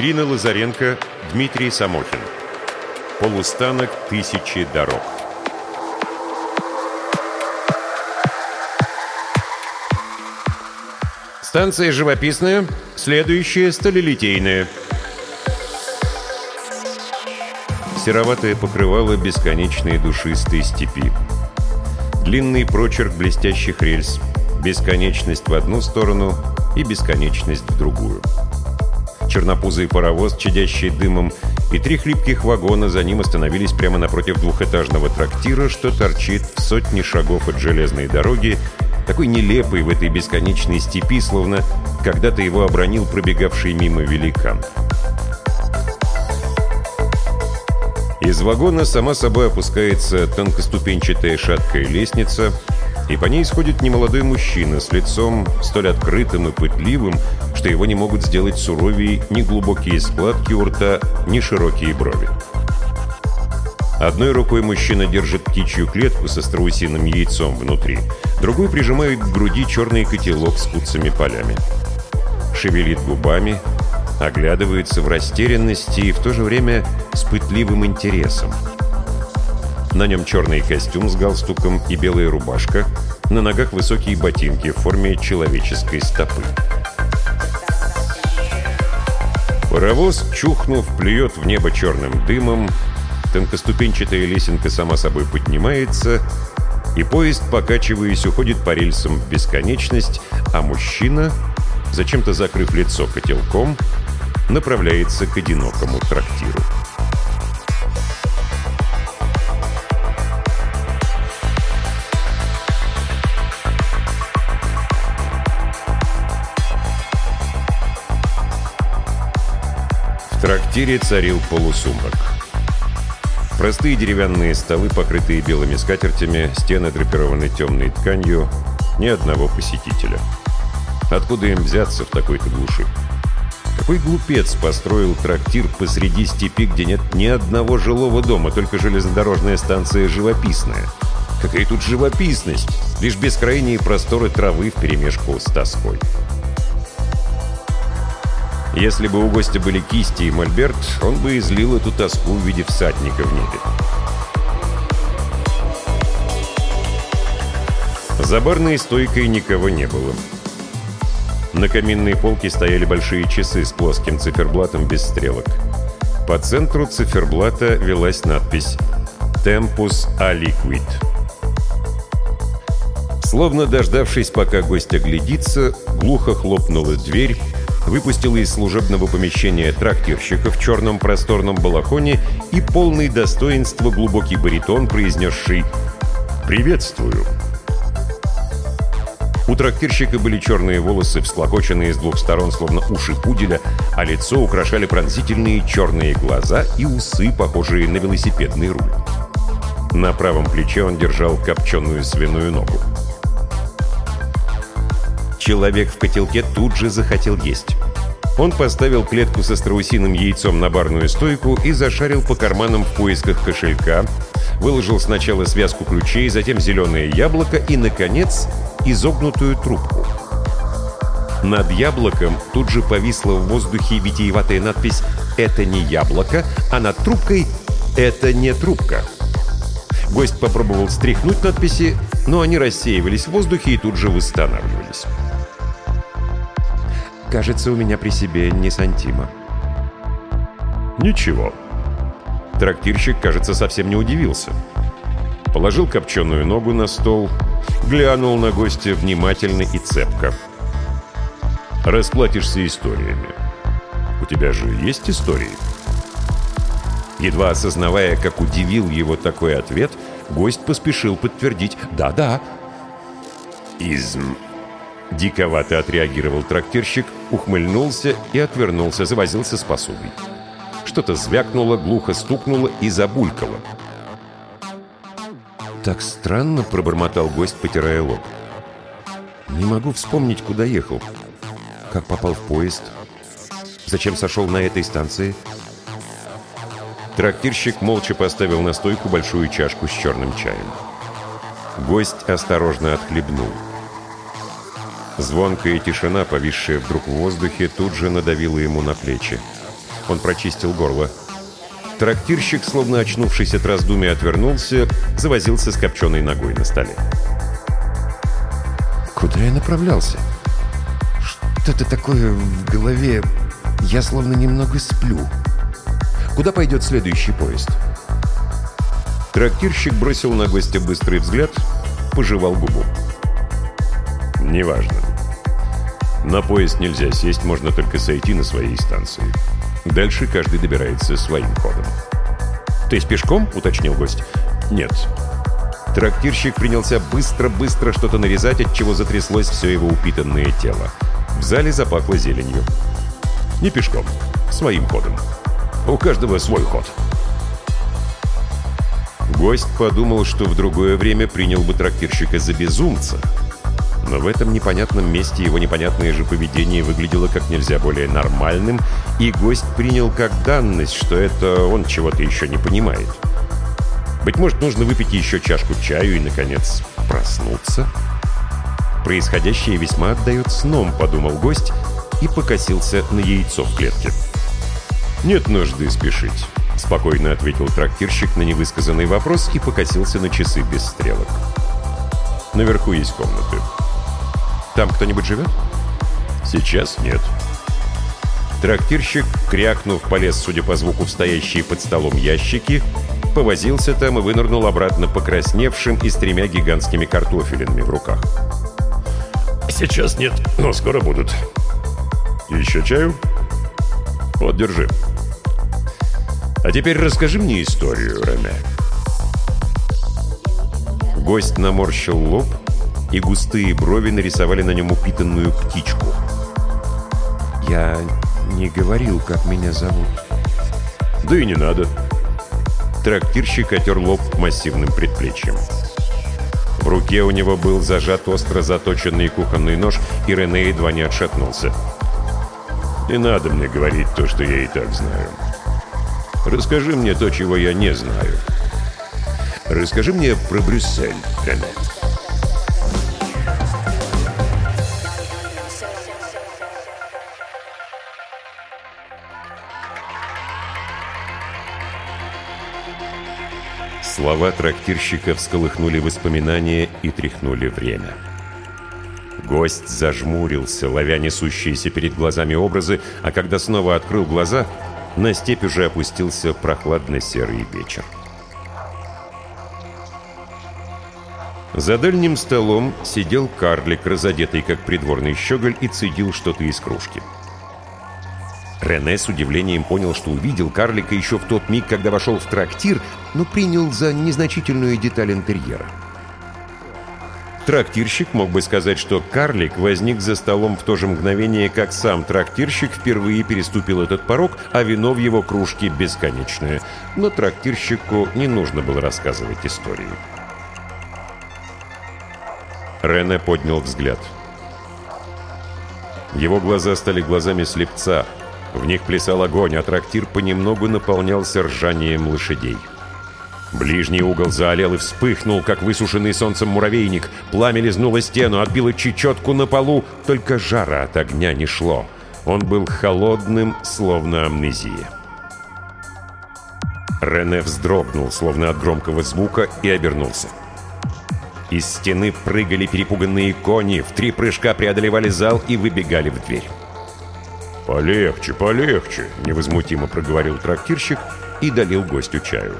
Ирина Лазаренко, Дмитрий Самохин. Полустанок тысячи дорог. Станция живописная, следующая сталелитейная. Сероватое покрывало бесконечной душистой степи. Длинный прочерк блестящих рельс, бесконечность в одну сторону и бесконечность в другую. Чернопузый паровоз, чадящий дымом, и три хлипких вагона за ним остановились прямо напротив двухэтажного трактира, что торчит в сотни шагов от железной дороги такой нелепый в этой бесконечной степи, словно когда-то его обронил пробегавший мимо великан. Из вагона сама собой опускается тонкоступенчатая шаткая лестница, и по ней сходит немолодой мужчина с лицом столь открытым и пытливым, что его не могут сделать суровее ни глубокие складки у рта, ни широкие брови. Одной рукой мужчина держит птичью клетку со страусиным яйцом внутри, другой прижимает к груди черный котелок с куцами полями. Шевелит губами, оглядывается в растерянности и в то же время с пытливым интересом. На нем черный костюм с галстуком и белая рубашка, на ногах высокие ботинки в форме человеческой стопы. Паровоз, чухнув, плюет в небо черным дымом, Тонкоступенчатая лесенка сама собой поднимается, и поезд, покачиваясь, уходит по рельсам в бесконечность, а мужчина, зачем-то закрыв лицо котелком, направляется к одинокому трактиру. В трактире царил полусумрак. Простые деревянные столы, покрытые белыми скатертями, стены драпированы темной тканью, ни одного посетителя. Откуда им взяться в такой-то глуши? Какой глупец построил трактир посреди степи, где нет ни одного жилого дома, только железнодорожная станция «Живописная»? Какая тут живописность? Лишь бескрайние просторы травы вперемешку с тоской. Если бы у гостя были кисти и мольберт, он бы излил эту тоску в виде всадника в небе. За барной стойкой никого не было. На каминной полке стояли большие часы с плоским циферблатом без стрелок. По центру циферблата велась надпись «Tempus a liquid». Словно дождавшись, пока гость оглядится, глухо хлопнула дверь, выпустила из служебного помещения трактирщика в черном просторном балахоне и полный достоинства глубокий баритон, произнесший «Приветствую». У трактирщика были черные волосы, всклокоченные с двух сторон, словно уши пуделя, а лицо украшали пронзительные черные глаза и усы, похожие на велосипедный руль. На правом плече он держал копченую свиную ногу. Человек в котелке тут же захотел есть. Он поставил клетку со страусиным яйцом на барную стойку и зашарил по карманам в поисках кошелька, выложил сначала связку ключей, затем зеленое яблоко и, наконец, изогнутую трубку. Над яблоком тут же повисла в воздухе витиеватая надпись «Это не яблоко», а над трубкой «Это не трубка». Гость попробовал стряхнуть надписи, но они рассеивались в воздухе и тут же восстанавливались. Кажется, у меня при себе не сантима. Ничего. Трактирщик, кажется, совсем не удивился. Положил копченую ногу на стол, глянул на гостя внимательно и цепко. Расплатишься историями. У тебя же есть истории? Едва осознавая, как удивил его такой ответ, гость поспешил подтвердить «да-да». «Изм», Диковато отреагировал трактирщик, ухмыльнулся и отвернулся, завозился с посудой. Что-то звякнуло, глухо стукнуло и забулькало. «Так странно», — пробормотал гость, потирая лоб. «Не могу вспомнить, куда ехал. Как попал в поезд? Зачем сошел на этой станции?» Трактирщик молча поставил на стойку большую чашку с черным чаем. Гость осторожно отхлебнул. Звонкая тишина, повисшая вдруг в воздухе, тут же надавила ему на плечи. Он прочистил горло. Трактирщик, словно очнувшись от раздумий, отвернулся, завозился с копченой ногой на столе. Куда я направлялся? Что-то такое в голове... Я словно немного сплю. Куда пойдет следующий поезд? Трактирщик бросил на гостя быстрый взгляд, пожевал губу. «Неважно. На поезд нельзя сесть, можно только сойти на своей станции. Дальше каждый добирается своим ходом». «То есть пешком?» — уточнил гость. «Нет». Трактирщик принялся быстро-быстро что-то нарезать, от чего затряслось все его упитанное тело. В зале запахло зеленью. Не пешком, своим ходом. У каждого свой ход. Гость подумал, что в другое время принял бы трактирщика за безумца. Но в этом непонятном месте его непонятное же поведение выглядело как нельзя более нормальным, и гость принял как данность, что это он чего-то еще не понимает. Быть может, нужно выпить еще чашку чаю и, наконец, проснуться? Происходящее весьма отдает сном, подумал гость и покосился на яйцо в клетке. «Нет нужды спешить», — спокойно ответил трактирщик на невысказанный вопрос и покосился на часы без стрелок. «Наверху есть комнаты. Там кто-нибудь живет?» «Сейчас нет». Трактирщик, крякнув, полез, судя по звуку, в стоящие под столом ящики, повозился там и вынырнул обратно покрасневшим и с тремя гигантскими картофелинами в руках. «Сейчас нет, но скоро будут». «Еще чаю?» «Вот, держи». «А теперь расскажи мне историю, Рене». Гость наморщил лоб, и густые брови нарисовали на нем упитанную птичку. «Я не говорил, как меня зовут». «Да и не надо». Трактирщик отер лоб массивным предплечьем. В руке у него был зажат остро заточенный кухонный нож, и Рене едва не отшатнулся. «Не надо мне говорить то, что я и так знаю. Расскажи мне то, чего я не знаю. Расскажи мне про Брюссель, Рене». Слова трактирщика всколыхнули воспоминания и тряхнули время. Гость зажмурился, ловя несущиеся перед глазами образы, а когда снова открыл глаза, на степь уже опустился прохладно-серый вечер. За дальним столом сидел карлик, разодетый как придворный щеголь, и цедил что-то из кружки. Рене с удивлением понял, что увидел карлика еще в тот миг, когда вошел в трактир, но принял за незначительную деталь интерьера. Трактирщик мог бы сказать, что карлик возник за столом в то же мгновение, как сам трактирщик впервые переступил этот порог, а вино в его кружке бесконечное. Но трактирщику не нужно было рассказывать историю. Рене поднял взгляд. Его глаза стали глазами слепца — в них плясал огонь, а трактир понемногу наполнялся ржанием лошадей. Ближний угол заолел и вспыхнул, как высушенный солнцем муравейник. Пламя лизнуло стену, отбило чечетку на полу, только жара от огня не шло. Он был холодным, словно амнезия. Рене вздрогнул, словно от громкого звука, и обернулся. Из стены прыгали перепуганные кони, в три прыжка преодолевали зал и выбегали в дверь. «Полегче, полегче», — невозмутимо проговорил трактирщик и долил гостю чаю.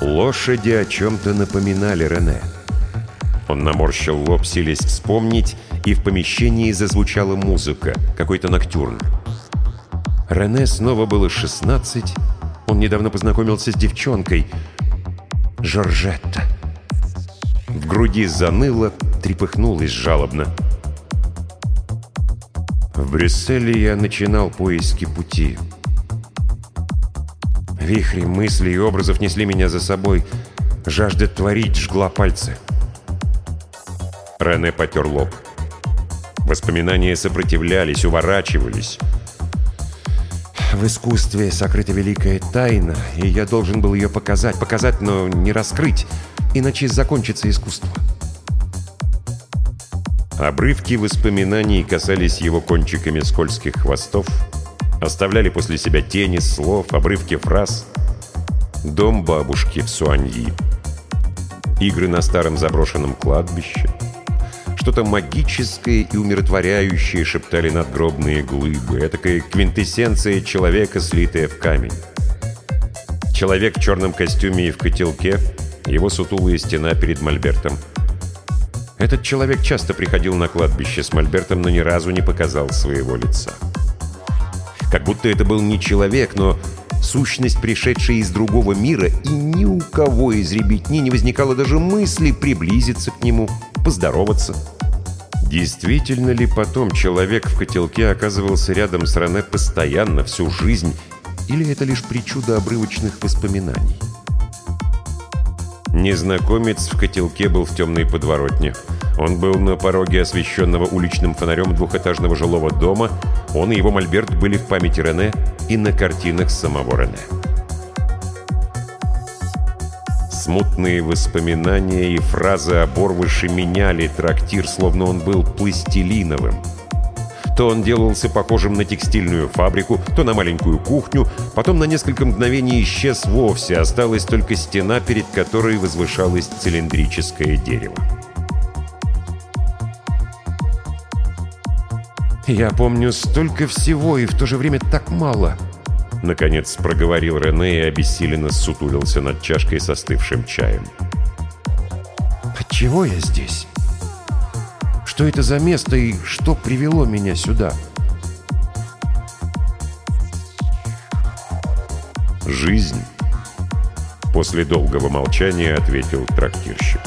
Лошади о чем-то напоминали Рене. Он наморщил лоб, силясь вспомнить, и в помещении зазвучала музыка, какой-то ноктюрн. Рене снова было 16, он недавно познакомился с девчонкой. Жоржетта. В груди заныло, трепыхнулось жалобно. В Брюсселе я начинал поиски пути. Вихри мыслей и образов несли меня за собой. Жажда творить жгла пальцы. Рене потер лоб. Воспоминания сопротивлялись, уворачивались. В искусстве сокрыта великая тайна, и я должен был ее показать. Показать, но не раскрыть, иначе закончится искусство. Обрывки воспоминаний касались его кончиками скользких хвостов, оставляли после себя тени слов, обрывки фраз. Дом бабушки в Суаньи. Игры на старом заброшенном кладбище. Что-то магическое и умиротворяющее шептали надгробные глыбы. Этакая квинтэссенция человека, слитая в камень. Человек в черном костюме и в котелке, его сутулая стена перед мольбертом — этот человек часто приходил на кладбище с Мольбертом, но ни разу не показал своего лица. Как будто это был не человек, но сущность, пришедшая из другого мира, и ни у кого из ребятни не возникало даже мысли приблизиться к нему, поздороваться. Действительно ли потом человек в котелке оказывался рядом с Рене постоянно, всю жизнь, или это лишь причуда обрывочных воспоминаний? Незнакомец в котелке был в темной подворотне. Он был на пороге освещенного уличным фонарем двухэтажного жилого дома. Он и его мольберт были в памяти Рене и на картинах самого Рене. Смутные воспоминания и фразы оборвыши меняли трактир, словно он был пластилиновым. То он делался похожим на текстильную фабрику, то на маленькую кухню, потом на несколько мгновений исчез вовсе, осталась только стена, перед которой возвышалось цилиндрическое дерево. «Я помню столько всего и в то же время так мало», — наконец проговорил Рене и обессиленно сутулился над чашкой с остывшим чаем. «Отчего я здесь?» Что это за место и что привело меня сюда? «Жизнь», — после долгого молчания ответил трактирщик.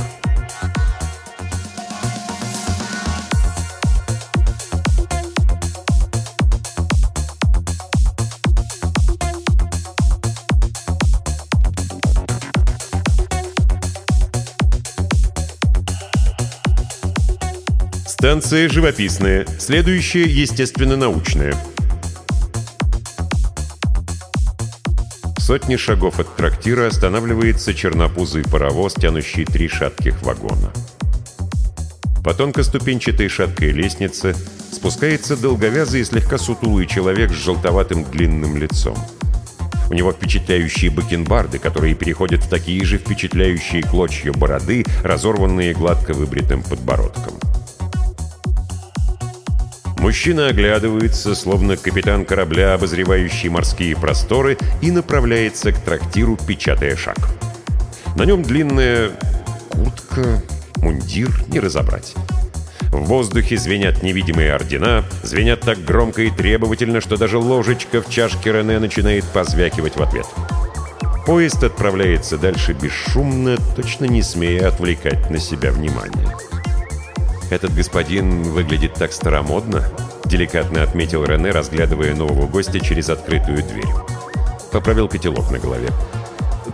Станция живописная. Следующая, естественно, научная. Сотни шагов от трактира останавливается чернопузый паровоз, тянущий три шатких вагона. По тонкоступенчатой шаткой лестнице спускается долговязый и слегка сутулый человек с желтоватым длинным лицом. У него впечатляющие бакенбарды, которые переходят в такие же впечатляющие клочья бороды, разорванные гладко выбритым подбородком. Мужчина оглядывается, словно капитан корабля, обозревающий морские просторы, и направляется к трактиру, печатая шаг. На нем длинная куртка, мундир, не разобрать. В воздухе звенят невидимые ордена, звенят так громко и требовательно, что даже ложечка в чашке Рене начинает позвякивать в ответ. Поезд отправляется дальше бесшумно, точно не смея отвлекать на себя внимание. «Этот господин выглядит так старомодно», — деликатно отметил Рене, разглядывая нового гостя через открытую дверь. Поправил котелок на голове.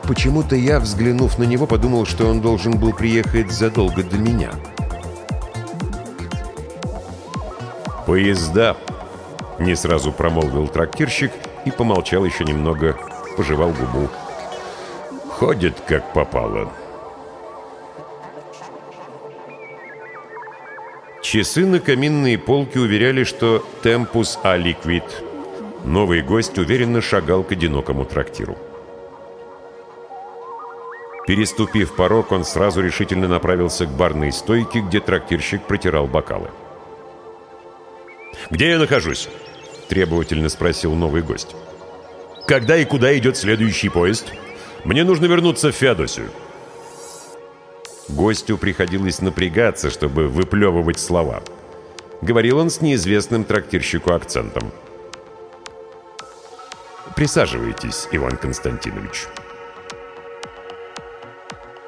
«Почему-то я, взглянув на него, подумал, что он должен был приехать задолго до меня». «Поезда», — не сразу промолвил трактирщик и помолчал еще немного, пожевал губу. «Ходит, как попало». Часы на каминные полки уверяли, что «темпус а ликвид». Новый гость уверенно шагал к одинокому трактиру. Переступив порог, он сразу решительно направился к барной стойке, где трактирщик протирал бокалы. «Где я нахожусь?» – требовательно спросил новый гость. «Когда и куда идет следующий поезд? Мне нужно вернуться в Феодосию». Гостю приходилось напрягаться, чтобы выплевывать слова. Говорил он с неизвестным трактирщику акцентом. «Присаживайтесь, Иван Константинович».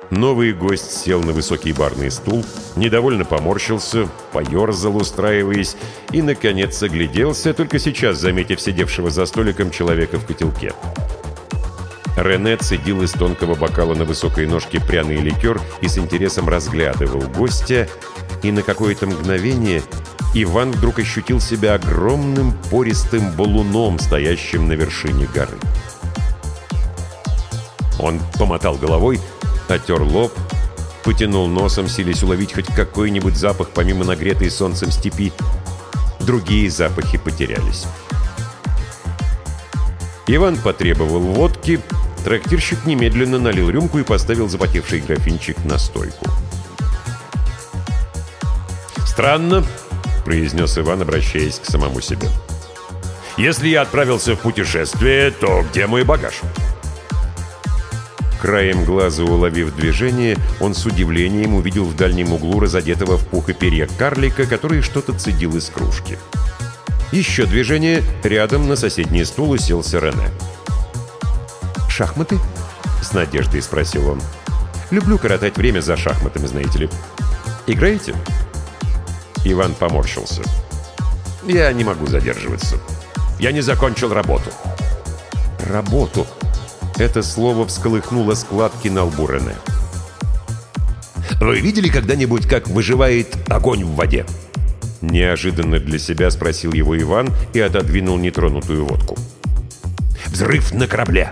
Новый гость сел на высокий барный стул, недовольно поморщился, поерзал, устраиваясь, и, наконец, огляделся, только сейчас заметив сидевшего за столиком человека в котелке. Рене цедил из тонкого бокала на высокой ножке пряный ликер и с интересом разглядывал гостя, и на какое-то мгновение Иван вдруг ощутил себя огромным пористым балуном, стоящим на вершине горы. Он помотал головой, отер лоб, Потянул носом, силясь уловить хоть какой-нибудь запах, помимо нагретой солнцем степи. Другие запахи потерялись. Иван потребовал водки, трактирщик немедленно налил рюмку и поставил запотевший графинчик на стойку. «Странно», — произнес Иван, обращаясь к самому себе. «Если я отправился в путешествие, то где мой багаж?» Краем глаза уловив движение, он с удивлением увидел в дальнем углу разодетого в пух и перья карлика, который что-то цедил из кружки. Еще движение, рядом на соседний стул уселся Рене. «Шахматы?» — с надеждой спросил он. «Люблю коротать время за шахматами, знаете ли. Играете?» Иван поморщился. «Я не могу задерживаться. Я не закончил работу». «Работу?» Это слово всколыхнуло складки на лбу Рене. «Вы видели когда-нибудь, как выживает огонь в воде?» Неожиданно для себя спросил его Иван и отодвинул нетронутую водку. «Взрыв на корабле!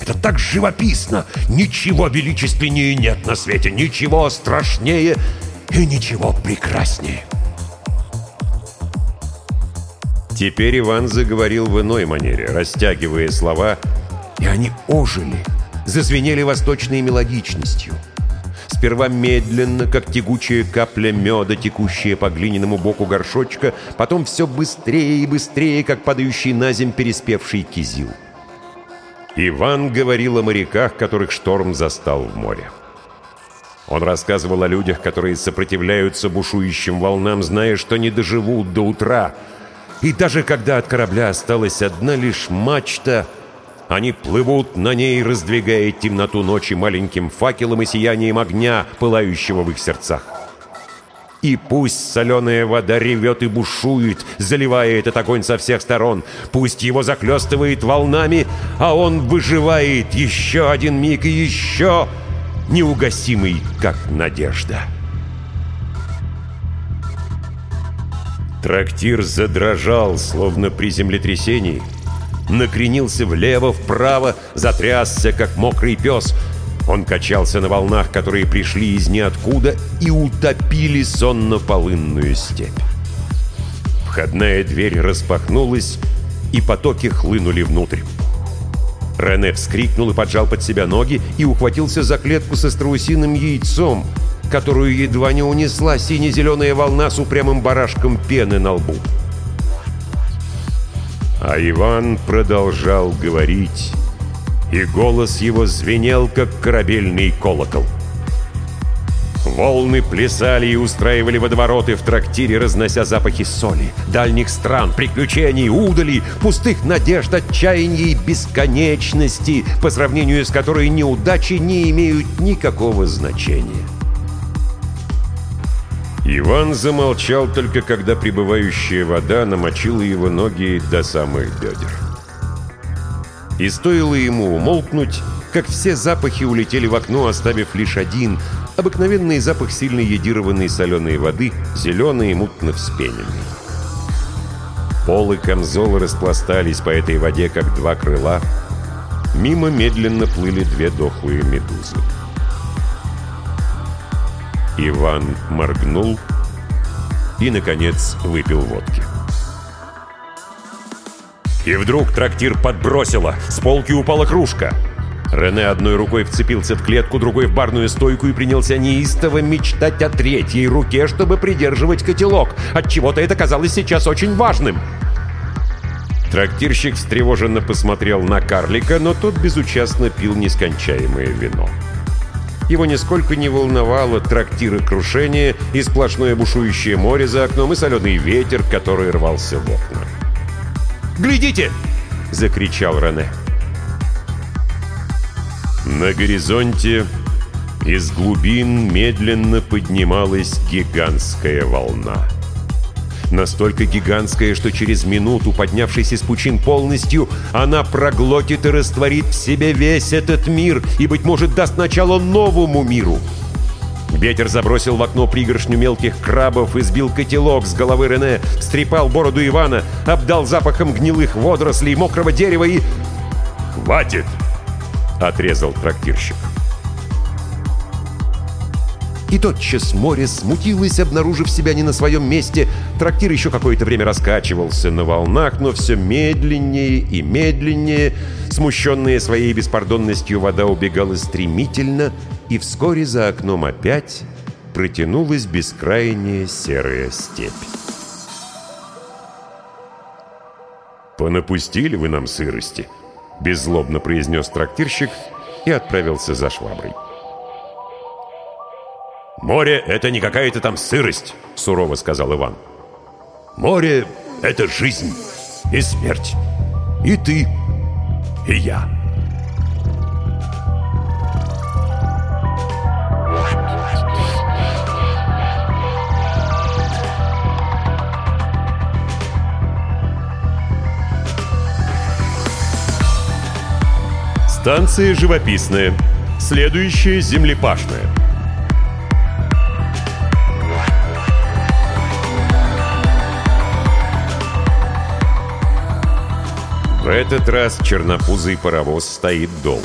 Это так живописно! Ничего величественнее нет на свете, ничего страшнее и ничего прекраснее!» Теперь Иван заговорил в иной манере, растягивая слова и они ожили, зазвенели восточной мелодичностью. Сперва медленно, как тягучая капля меда, текущая по глиняному боку горшочка, потом все быстрее и быстрее, как падающий на земь переспевший кизил. Иван говорил о моряках, которых шторм застал в море. Он рассказывал о людях, которые сопротивляются бушующим волнам, зная, что не доживут до утра. И даже когда от корабля осталась одна лишь мачта — они плывут на ней, раздвигая темноту ночи маленьким факелом и сиянием огня, пылающего в их сердцах. И пусть соленая вода ревет и бушует, заливая этот огонь со всех сторон. Пусть его захлестывает волнами, а он выживает еще один миг и еще неугасимый, как надежда. Трактир задрожал, словно при землетрясении — накренился влево-вправо, затрясся, как мокрый пес. Он качался на волнах, которые пришли из ниоткуда и утопили сонно-полынную степь. Входная дверь распахнулась, и потоки хлынули внутрь. Рене вскрикнул и поджал под себя ноги и ухватился за клетку со страусиным яйцом, которую едва не унесла сине-зеленая волна с упрямым барашком пены на лбу. А Иван продолжал говорить, и голос его звенел, как корабельный колокол. Волны плясали и устраивали водовороты в трактире, разнося запахи соли, дальних стран, приключений, удали, пустых надежд, отчаяния и бесконечности, по сравнению с которой неудачи не имеют никакого значения. Иван замолчал только когда прибывающая вода намочила его ноги до самых бедер. И стоило ему умолкнуть, как все запахи улетели в окно, оставив лишь один — обыкновенный запах сильно едированной соленой воды, зеленый и мутно вспененный. Полы камзола распластались по этой воде, как два крыла. Мимо медленно плыли две дохлые медузы. Иван моргнул и, наконец, выпил водки. И вдруг трактир подбросило, с полки упала кружка. Рене одной рукой вцепился в клетку, другой в барную стойку и принялся неистово мечтать о третьей руке, чтобы придерживать котелок. От чего то это казалось сейчас очень важным. Трактирщик встревоженно посмотрел на карлика, но тот безучастно пил нескончаемое вино. Его нисколько не волновало трактиры крушения и сплошное бушующее море за окном и соленый ветер, который рвался в окна. «Глядите!» — закричал Рене. На горизонте из глубин медленно поднималась гигантская волна настолько гигантская, что через минуту, поднявшись из пучин полностью, она проглотит и растворит в себе весь этот мир и, быть может, даст начало новому миру. Ветер забросил в окно пригоршню мелких крабов, избил котелок с головы Рене, встрепал бороду Ивана, обдал запахом гнилых водорослей, мокрого дерева и... «Хватит!» — отрезал трактирщик. И тотчас море смутилось, обнаружив себя не на своем месте. Трактир еще какое-то время раскачивался на волнах, но все медленнее и медленнее. Смущенная своей беспардонностью вода убегала стремительно, и вскоре за окном опять протянулась бескрайняя серая степь. «Понапустили вы нам сырости», — беззлобно произнес трактирщик и отправился за шваброй. «Море — это не какая-то там сырость», — сурово сказал Иван. «Море — это жизнь и смерть. И ты, и я». Станция живописная. Следующая землепашная. В этот раз чернопузый паровоз стоит долго.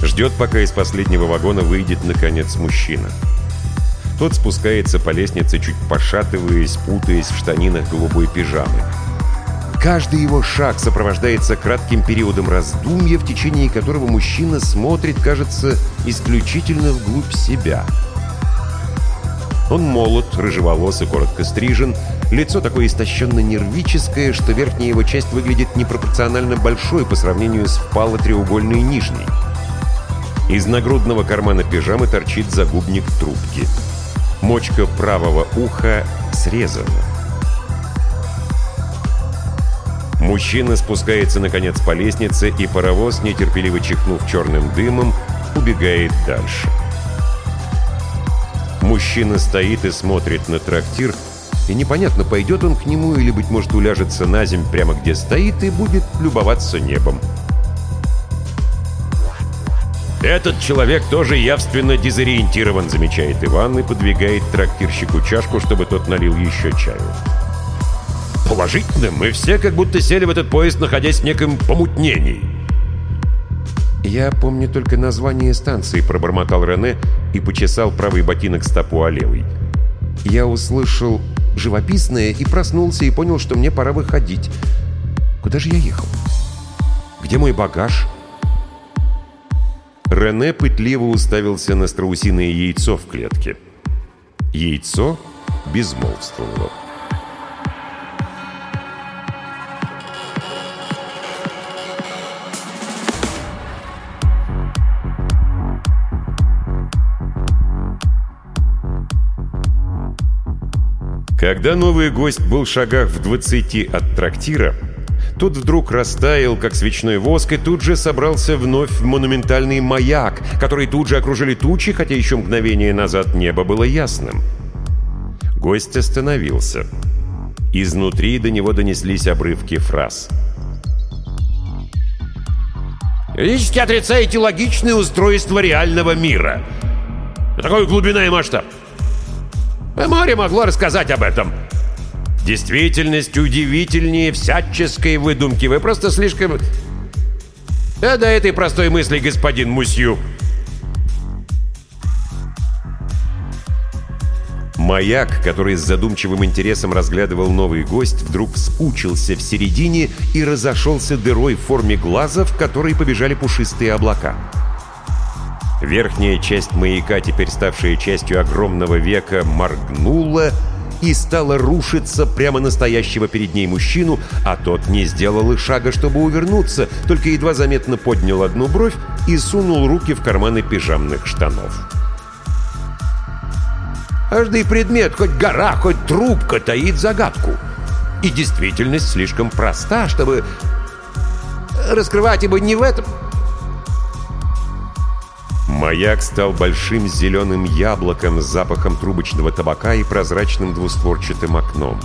Ждет, пока из последнего вагона выйдет, наконец, мужчина. Тот спускается по лестнице, чуть пошатываясь, путаясь в штанинах голубой пижамы. Каждый его шаг сопровождается кратким периодом раздумья, в течение которого мужчина смотрит, кажется, исключительно вглубь себя. Он молод, рыжеволос и коротко стрижен, лицо такое истощенно-нервическое, что верхняя его часть выглядит непропорционально большой по сравнению с впало-треугольной нижней. Из нагрудного кармана пижамы торчит загубник трубки. Мочка правого уха срезана. Мужчина спускается, наконец, по лестнице, и паровоз, нетерпеливо чихнув черным дымом, убегает дальше. Мужчина стоит и смотрит на трактир, и непонятно, пойдет он к нему или, быть может, уляжется на земь прямо где стоит и будет любоваться небом. «Этот человек тоже явственно дезориентирован», — замечает Иван и подвигает трактирщику чашку, чтобы тот налил еще чаю. Положительно, мы все как будто сели в этот поезд, находясь в неком помутнении. «Я помню только название станции», — пробормотал Рене и почесал правый ботинок стопу о левый. Я услышал живописное и проснулся и понял, что мне пора выходить. Куда же я ехал? Где мой багаж? Рене пытливо уставился на страусиное яйцо в клетке. Яйцо безмолвствовало. Когда новый гость был в шагах в 20 от трактира, тот вдруг растаял, как свечной воск, и тут же собрался вновь в монументальный маяк, который тут же окружили тучи, хотя еще мгновение назад небо было ясным. Гость остановился. Изнутри до него донеслись обрывки фраз. «Юридически отрицаете логичное устройство реального мира. Такой глубина и масштаб. Море могло рассказать об этом. Действительность удивительнее всяческой выдумки. Вы просто слишком... Да до этой простой мысли, господин Мусью. Маяк, который с задумчивым интересом разглядывал новый гость, вдруг вспучился в середине и разошелся дырой в форме глаза, в которой побежали пушистые облака. Верхняя часть маяка, теперь ставшая частью огромного века, моргнула и стала рушиться прямо настоящего перед ней мужчину, а тот не сделал и шага, чтобы увернуться, только едва заметно поднял одну бровь и сунул руки в карманы пижамных штанов. Каждый предмет, хоть гора, хоть трубка, таит загадку. И действительность слишком проста, чтобы раскрывать его не в этом... Маяк стал большим зеленым яблоком с запахом трубочного табака и прозрачным двустворчатым окном.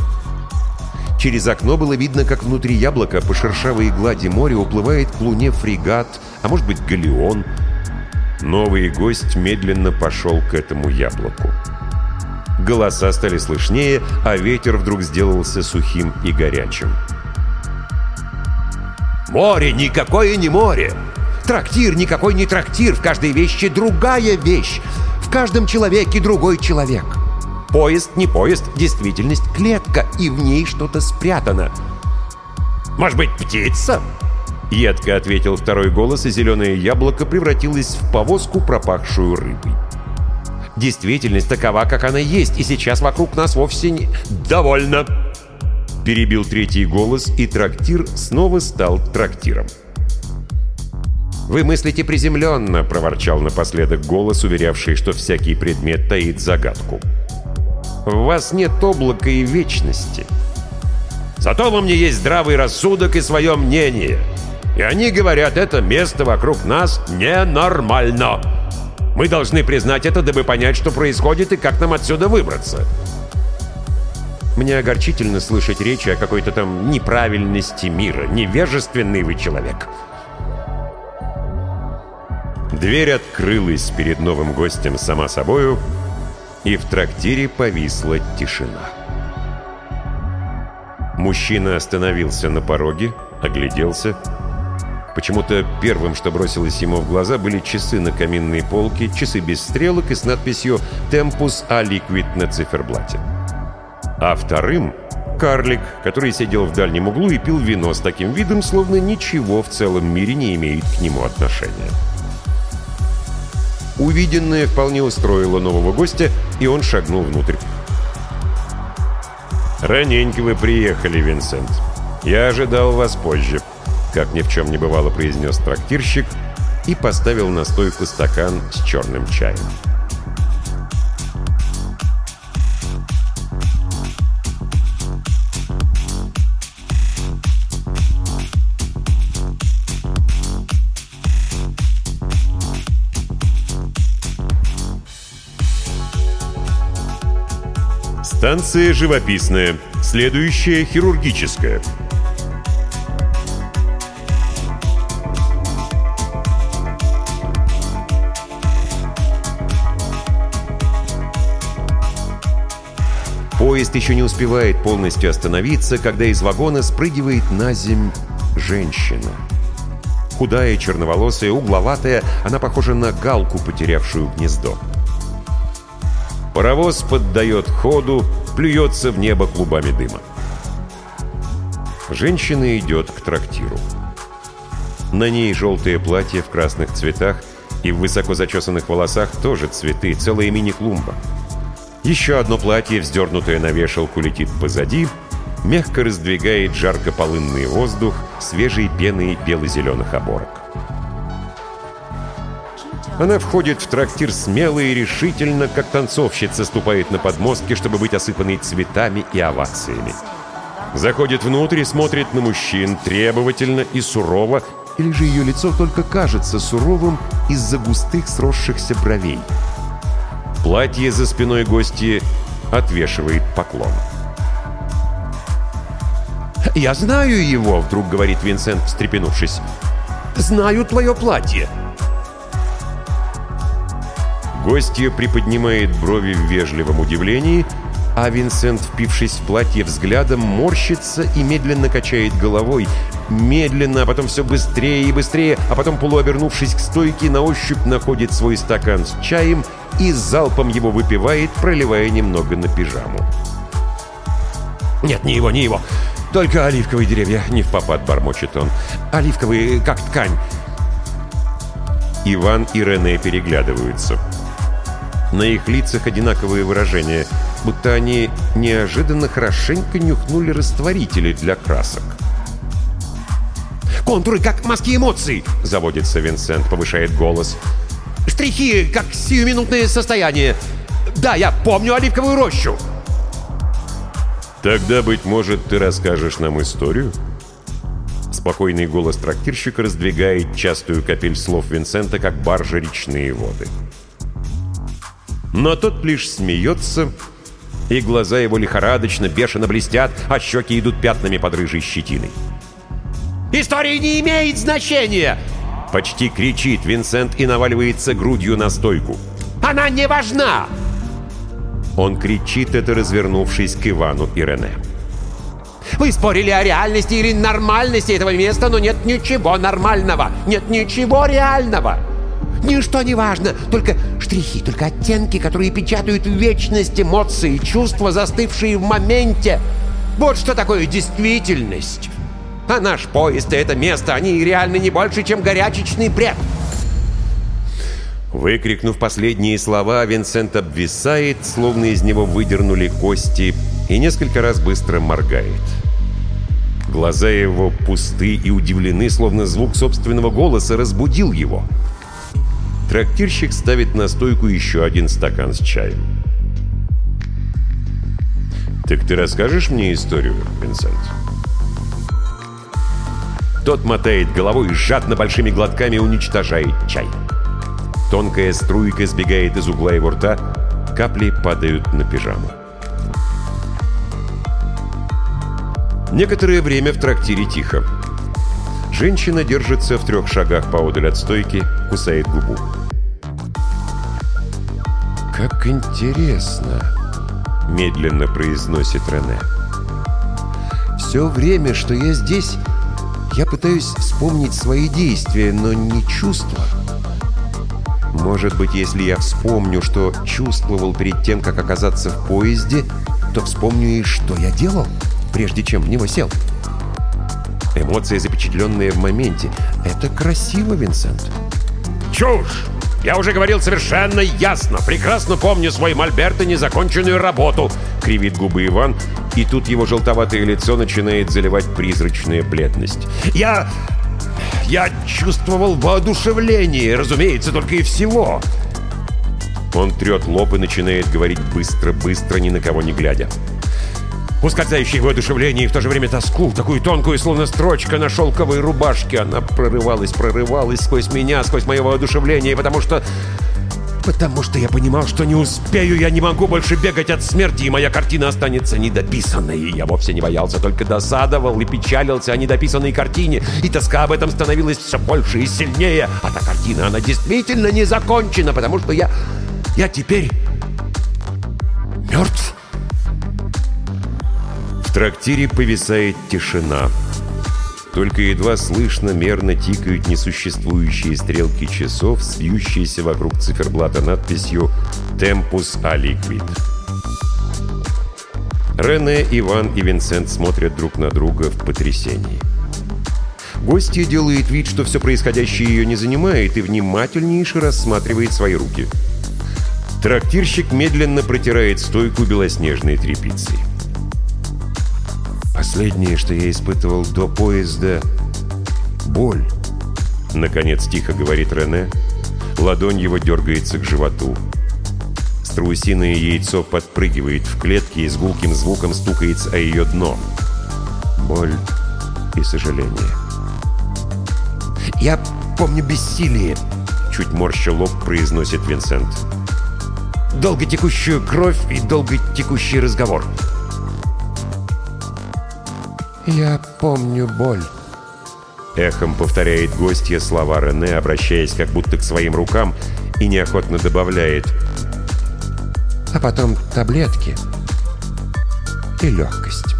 Через окно было видно, как внутри яблока по шершавой глади моря уплывает к луне фрегат, а может быть галеон. Новый гость медленно пошел к этому яблоку. Голоса стали слышнее, а ветер вдруг сделался сухим и горячим. «Море никакое не море!» Трактир никакой не трактир, в каждой вещи другая вещь. В каждом человеке другой человек. Поезд не поезд, действительность клетка, и в ней что-то спрятано. Может быть, птица? Едко ответил второй голос, и зеленое яблоко превратилось в повозку, пропахшую рыбой. Действительность такова, как она есть, и сейчас вокруг нас вовсе не... «Довольно!» Перебил третий голос, и трактир снова стал трактиром. «Вы мыслите приземленно», — проворчал напоследок голос, уверявший, что всякий предмет таит загадку. «В вас нет облака и вечности. Зато во мне есть здравый рассудок и свое мнение. И они говорят, это место вокруг нас ненормально. Мы должны признать это, дабы понять, что происходит и как нам отсюда выбраться». Мне огорчительно слышать речи о какой-то там неправильности мира. Невежественный вы человек. Дверь открылась перед новым гостем сама собою, и в трактире повисла тишина. Мужчина остановился на пороге, огляделся. Почему-то первым, что бросилось ему в глаза, были часы на каминной полке, часы без стрелок и с надписью «Tempus a liquid» на циферблате. А вторым — карлик, который сидел в дальнем углу и пил вино с таким видом, словно ничего в целом мире не имеет к нему отношения. Увиденное вполне устроило нового гостя, и он шагнул внутрь. «Раненько вы приехали, Винсент. Я ожидал вас позже», — как ни в чем не бывало произнес трактирщик и поставил на стойку стакан с черным чаем. Станция живописная. Следующая хирургическая. Поезд еще не успевает полностью остановиться, когда из вагона спрыгивает на земь женщина. Худая, черноволосая, угловатая, она похожа на галку, потерявшую гнездо. Паровоз поддает ходу, плюется в небо клубами дыма. Женщина идет к трактиру. На ней желтое платье в красных цветах, и в высоко зачесанных волосах тоже цветы, целая мини-клумба. Еще одно платье, вздернутое на вешалку, летит позади, мягко раздвигает жарко-полынный воздух свежей пеной бело-зеленых оборок. Она входит в трактир смело и решительно, как танцовщица ступает на подмостке, чтобы быть осыпанной цветами и овациями. Заходит внутрь и смотрит на мужчин требовательно и сурово, или же ее лицо только кажется суровым из-за густых сросшихся бровей. Платье за спиной гости отвешивает поклон. «Я знаю его», — вдруг говорит Винсент, встрепенувшись. «Знаю твое платье». Гостья приподнимает брови в вежливом удивлении, а Винсент, впившись в платье взглядом, морщится и медленно качает головой. Медленно, а потом все быстрее и быстрее, а потом, полуобернувшись к стойке, на ощупь находит свой стакан с чаем и залпом его выпивает, проливая немного на пижаму. «Нет, не его, не его. Только оливковые деревья, не в попад», — бормочет он. «Оливковые, как ткань». Иван и Рене переглядываются. На их лицах одинаковые выражения, будто они неожиданно хорошенько нюхнули растворители для красок. «Контуры, как маски эмоций!» — заводится Винсент, повышает голос. «Штрихи, как сиюминутное состояние! Да, я помню оливковую рощу!» «Тогда, быть может, ты расскажешь нам историю?» Спокойный голос трактирщика раздвигает частую капель слов Винсента, как баржа речные воды. Но тот лишь смеется, и глаза его лихорадочно, бешено блестят, а щеки идут пятнами под рыжей щетиной. «История не имеет значения!» Почти кричит Винсент и наваливается грудью на стойку. «Она не важна!» Он кричит это, развернувшись к Ивану и Рене. «Вы спорили о реальности или нормальности этого места, но нет ничего нормального! Нет ничего реального!» Ничто не важно, только штрихи, только оттенки, которые печатают вечность эмоции, чувства, застывшие в моменте. Вот что такое действительность. А наш поезд и это место, они реально не больше, чем горячечный бред. Выкрикнув последние слова, Винсент обвисает, словно из него выдернули кости, и несколько раз быстро моргает. Глаза его пусты и удивлены, словно звук собственного голоса разбудил его. Трактирщик ставит на стойку еще один стакан с чаем. «Так ты расскажешь мне историю, Винсент?» Тот мотает головой и жадно большими глотками уничтожает чай. Тонкая струйка сбегает из угла его рта, капли падают на пижаму. Некоторое время в трактире тихо. Женщина держится в трех шагах поодаль от стойки, кусает губу. «Как интересно!» — медленно произносит Рене. «Все время, что я здесь, я пытаюсь вспомнить свои действия, но не чувства. Может быть, если я вспомню, что чувствовал перед тем, как оказаться в поезде, то вспомню и что я делал, прежде чем в него сел. Эмоции, запечатленные в моменте. Это красиво, Винсент. Чушь! Я уже говорил совершенно ясно. Прекрасно помню свой мольберт и незаконченную работу. Кривит губы Иван, и тут его желтоватое лицо начинает заливать призрачная бледность. Я я чувствовал воодушевление, разумеется, только и всего. Он трет лоб и начинает говорить быстро-быстро, ни на кого не глядя. Ускользающее воодушевление и в то же время тоску, такую тонкую, словно строчка на шелковой рубашке. Она прорывалась, прорывалась сквозь меня, сквозь мое воодушевление, потому что Потому что я понимал, что не успею, я не могу больше бегать от смерти, и моя картина останется недописанной. И я вовсе не боялся, только досадовал и печалился о недописанной картине. И тоска об этом становилась все больше и сильнее. А та картина, она действительно не закончена, потому что я... Я теперь... мертв. Трактире повисает тишина. Только едва слышно мерно тикают несуществующие стрелки часов, свьющиеся вокруг циферблата надписью «Tempus a liquid». Рене, Иван и Винсент смотрят друг на друга в потрясении. Гостья делает вид, что все происходящее ее не занимает, и внимательнейше рассматривает свои руки. Трактирщик медленно протирает стойку белоснежной тряпицей. Последнее, что я испытывал до поезда — боль. Наконец тихо говорит Рене. Ладонь его дергается к животу. Страусиное яйцо подпрыгивает в клетке и с гулким звуком стукается о ее дно. Боль и сожаление. «Я помню бессилие», — чуть морща лоб произносит Винсент. «Долго текущую кровь и долго текущий разговор». «Я помню боль», — эхом повторяет гостья слова Рене, обращаясь как будто к своим рукам, и неохотно добавляет «А потом таблетки и легкость».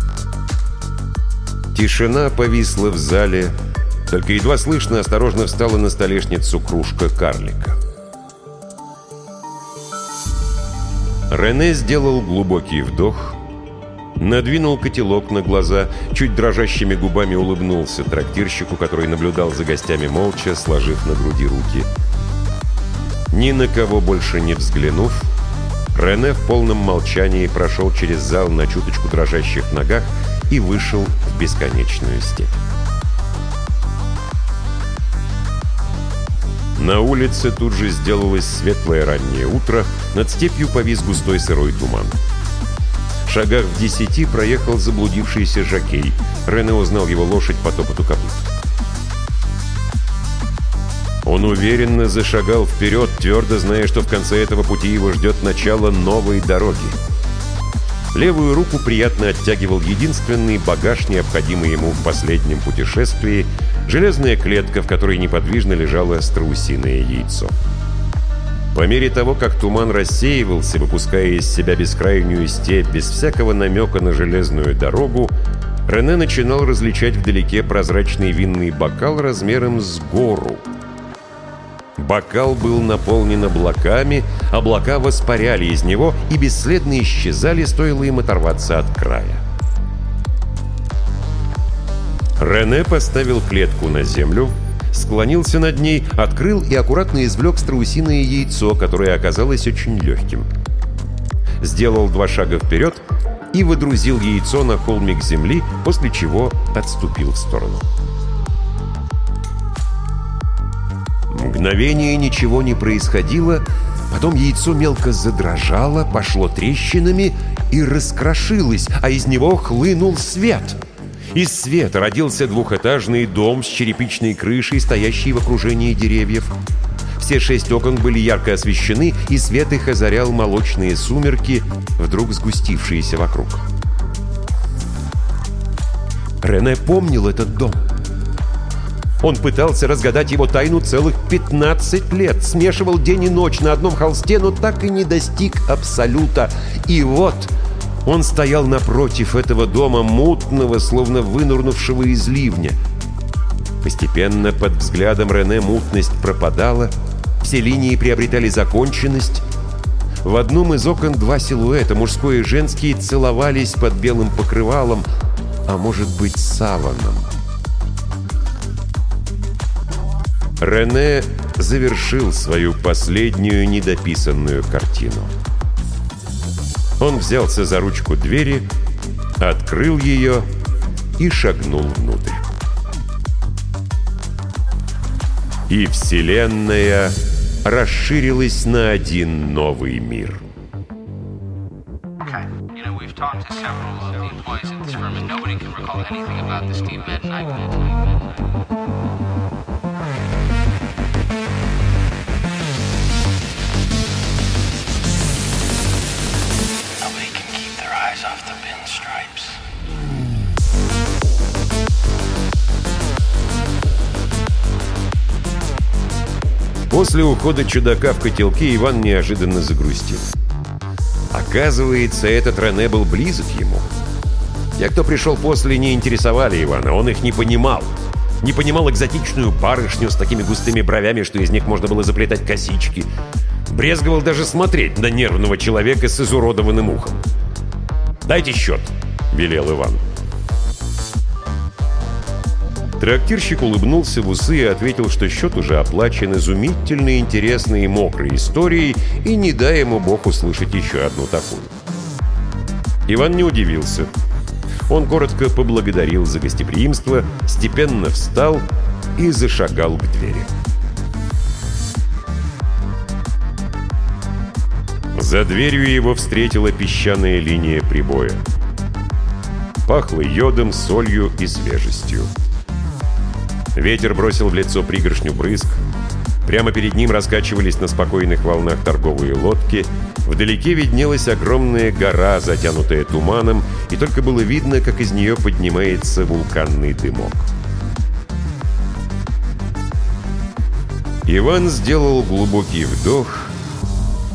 Тишина повисла в зале, только едва слышно осторожно встала на столешницу кружка карлика. Рене сделал глубокий вдох — Надвинул котелок на глаза, чуть дрожащими губами улыбнулся трактирщику, который наблюдал за гостями молча, сложив на груди руки. Ни на кого больше не взглянув, Рене в полном молчании прошел через зал на чуточку дрожащих ногах и вышел в бесконечную степь. На улице тут же сделалось светлое раннее утро, над степью повис густой сырой туман шагах в десяти проехал заблудившийся жакей. Рене узнал его лошадь по топоту копыт. Он уверенно зашагал вперед, твердо зная, что в конце этого пути его ждет начало новой дороги. Левую руку приятно оттягивал единственный багаж, необходимый ему в последнем путешествии, железная клетка, в которой неподвижно лежало страусиное яйцо. По мере того, как туман рассеивался, выпуская из себя бескрайнюю степь без всякого намека на железную дорогу, Рене начинал различать вдалеке прозрачный винный бокал размером с гору. Бокал был наполнен облаками, облака воспаряли из него и бесследно исчезали, стоило им оторваться от края. Рене поставил клетку на землю, склонился над ней, открыл и аккуратно извлек страусиное яйцо, которое оказалось очень легким. Сделал два шага вперед и выдрузил яйцо на холмик земли, после чего отступил в сторону. Мгновение ничего не происходило, потом яйцо мелко задрожало, пошло трещинами и раскрошилось, а из него хлынул свет. Из света родился двухэтажный дом с черепичной крышей, стоящий в окружении деревьев. Все шесть окон были ярко освещены, и свет их озарял молочные сумерки, вдруг сгустившиеся вокруг. Рене помнил этот дом. Он пытался разгадать его тайну целых 15 лет, смешивал день и ночь на одном холсте, но так и не достиг абсолюта. И вот он стоял напротив этого дома, мутного, словно вынурнувшего из ливня. Постепенно под взглядом Рене мутность пропадала, все линии приобретали законченность. В одном из окон два силуэта, мужской и женский, целовались под белым покрывалом, а может быть саваном. Рене завершил свою последнюю недописанную картину. Он взялся за ручку двери, открыл ее и шагнул внутрь. И Вселенная расширилась на один новый мир. talked to several После ухода чудака в котелке Иван неожиданно загрустил. Оказывается, этот Рене был близок ему. Те, кто пришел после, не интересовали Ивана, он их не понимал. Не понимал экзотичную барышню с такими густыми бровями, что из них можно было заплетать косички. Брезговал даже смотреть на нервного человека с изуродованным ухом. «Дайте счет», — велел Иван. Трактирщик улыбнулся в усы и ответил, что счет уже оплачен изумительной, интересной и мокрой историей, и не дай ему бог услышать еще одну такую. Иван не удивился. Он коротко поблагодарил за гостеприимство, степенно встал и зашагал к двери. За дверью его встретила песчаная линия прибоя. Пахло йодом, солью и свежестью. Ветер бросил в лицо пригоршню брызг. Прямо перед ним раскачивались на спокойных волнах торговые лодки. Вдалеке виднелась огромная гора, затянутая туманом, и только было видно, как из нее поднимается вулканный дымок. Иван сделал глубокий вдох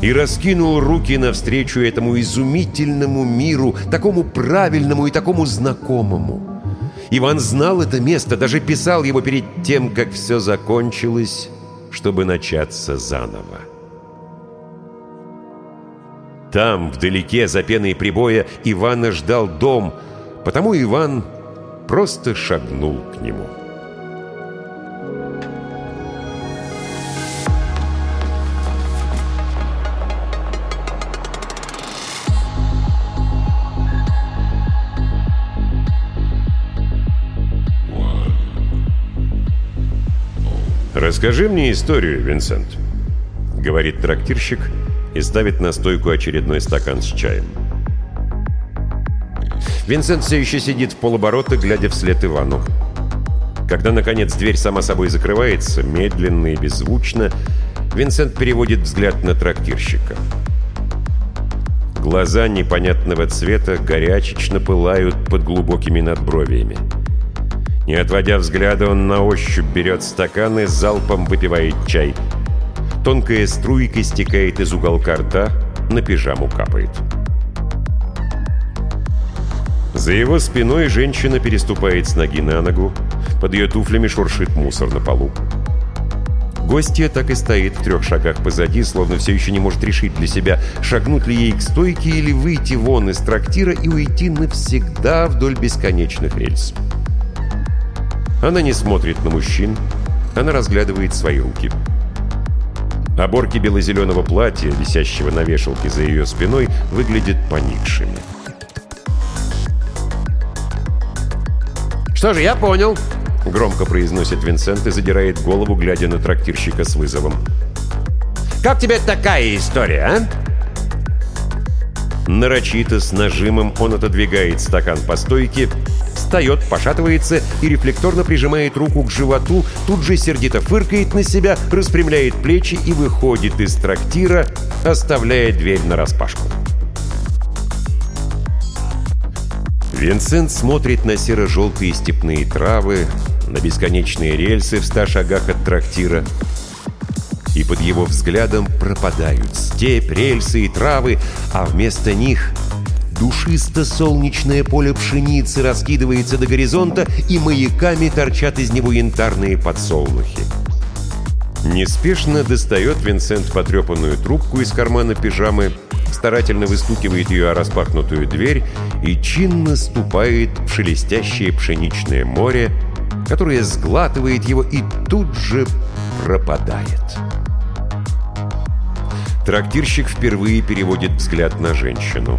и раскинул руки навстречу этому изумительному миру, такому правильному и такому знакомому. Иван знал это место, даже писал его перед тем, как все закончилось, чтобы начаться заново. Там, вдалеке, за пеной прибоя, Ивана ждал дом, потому Иван просто шагнул к нему. «Расскажи мне историю, Винсент», — говорит трактирщик и ставит на стойку очередной стакан с чаем. Винсент все еще сидит в полоборота, глядя вслед Ивану. Когда, наконец, дверь сама собой закрывается, медленно и беззвучно, Винсент переводит взгляд на трактирщика. Глаза непонятного цвета горячечно пылают под глубокими надбровиями. Не отводя взгляда, он на ощупь берет стакан и залпом выпивает чай. Тонкая струйка стекает из уголка рта, на пижаму капает. За его спиной женщина переступает с ноги на ногу. Под ее туфлями шуршит мусор на полу. Гостья так и стоит в трех шагах позади, словно все еще не может решить для себя, шагнуть ли ей к стойке или выйти вон из трактира и уйти навсегда вдоль бесконечных рельс. Она не смотрит на мужчин, она разглядывает свои руки. Оборки бело-зеленого платья, висящего на вешалке за ее спиной, выглядят поникшими. «Что же, я понял», Громко произносит Винсент и задирает голову, глядя на трактирщика с вызовом. «Как тебе такая история, а?» Нарочито, с нажимом он отодвигает стакан по стойке, встает, пошатывается и рефлекторно прижимает руку к животу, тут же сердито фыркает на себя, распрямляет плечи и выходит из трактира, оставляя дверь нараспашку. Винсент смотрит на серо-желтые степные травы, на бесконечные рельсы в ста шагах от трактира. И под его взглядом пропадают степь, рельсы и травы, а вместо них душисто-солнечное поле пшеницы раскидывается до горизонта, и маяками торчат из него янтарные подсолнухи. Неспешно достает Винсент потрепанную трубку из кармана пижамы, старательно выстукивает ее о распахнутую дверь и чинно ступает в шелестящее пшеничное море, которая сглатывает его и тут же пропадает. Трактирщик впервые переводит взгляд на женщину.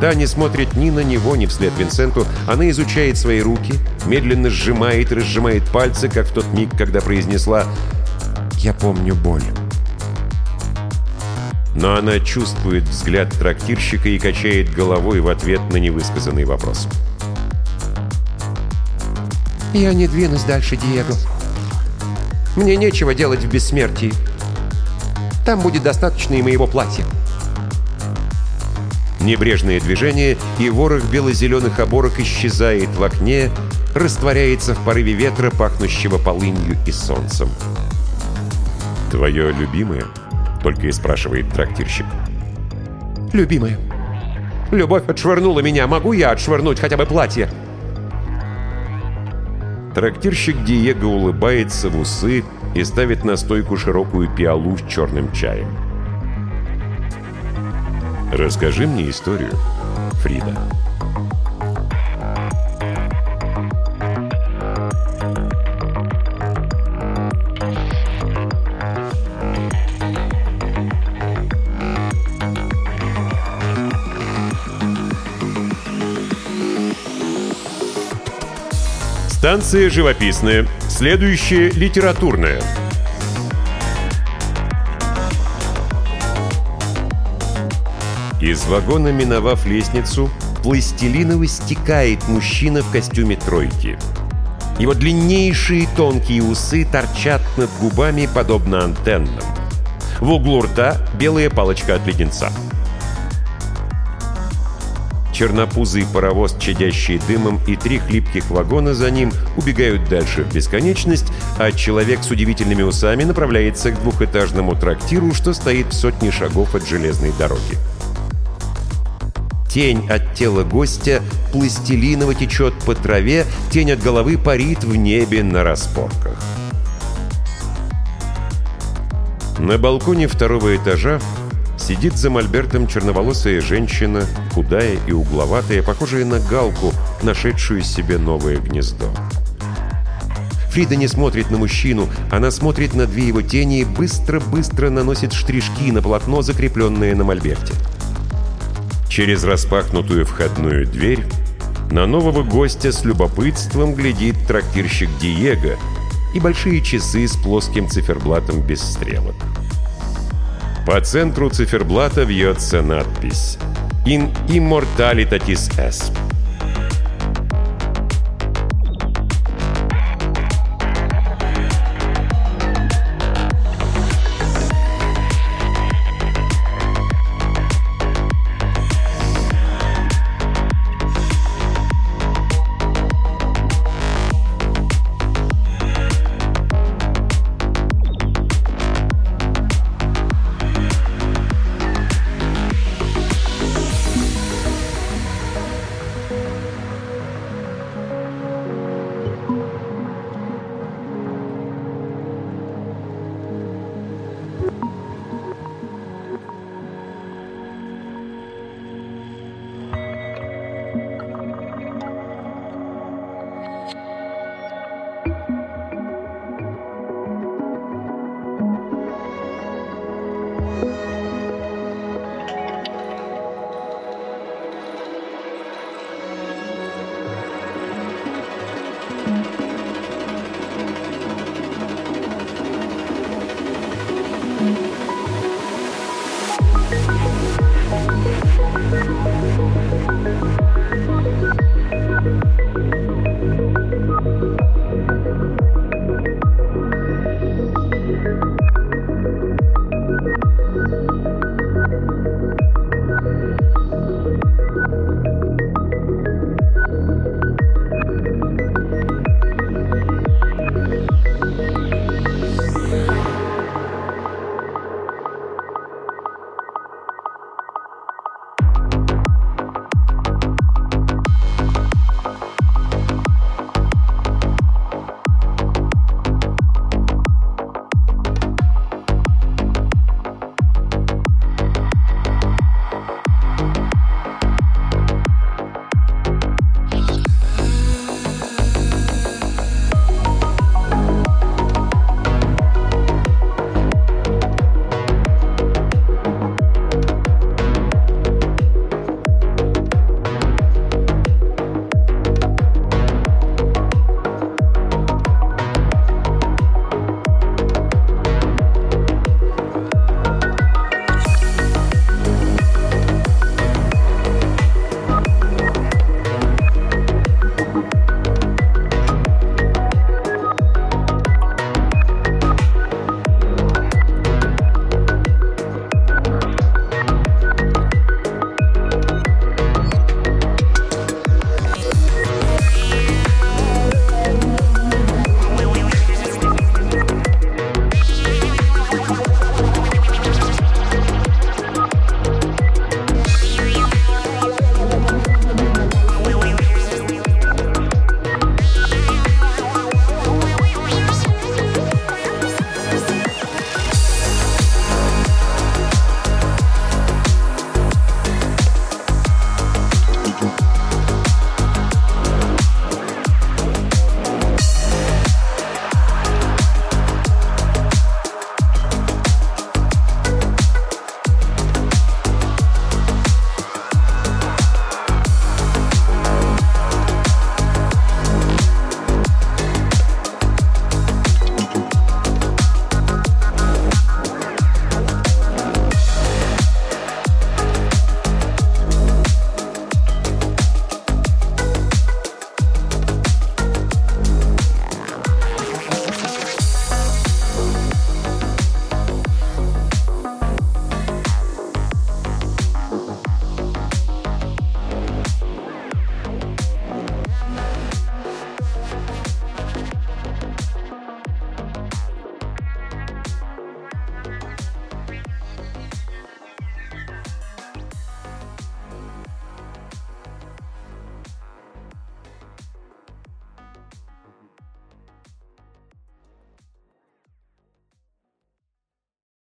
Та не смотрит ни на него, ни вслед Винсенту. Она изучает свои руки, медленно сжимает и разжимает пальцы, как в тот миг, когда произнесла «Я помню боль». Но она чувствует взгляд трактирщика и качает головой в ответ на невысказанный вопрос. «Я «Я не двинусь дальше, Диего. Мне нечего делать в бессмертии. Там будет достаточно и моего платья». Небрежное движение, и ворох бело-зеленых оборок исчезает в окне, растворяется в порыве ветра, пахнущего полынью и солнцем. «Твое любимое?» — только и спрашивает трактирщик. «Любимое. Любовь отшвырнула меня. Могу я отшвырнуть хотя бы платье?» Трактирщик Диего улыбается в усы и ставит на стойку широкую пиалу с черным чаем. «Расскажи мне историю, Фрида». Станция живописная. Следующая литературная. Из вагона, миновав лестницу, пластилиново стекает мужчина в костюме тройки. Его длиннейшие тонкие усы торчат над губами, подобно антеннам. В углу рта белая палочка от леденца. Чернопузый паровоз, чадящий дымом, и три хлипких вагона за ним убегают дальше в бесконечность, а человек с удивительными усами направляется к двухэтажному трактиру, что стоит в сотне шагов от железной дороги. Тень от тела гостя пластилиново течет по траве, тень от головы парит в небе на распорках. На балконе второго этажа Сидит за мольбертом черноволосая женщина, худая и угловатая, похожая на галку, нашедшую себе новое гнездо. Фрида не смотрит на мужчину, она смотрит на две его тени и быстро-быстро наносит штришки на полотно, закрепленное на мольберте. Через распахнутую входную дверь на нового гостя с любопытством глядит трактирщик Диего и большие часы с плоским циферблатом без стрелок. По центру циферблата вьется надпись «In immortalitatis est».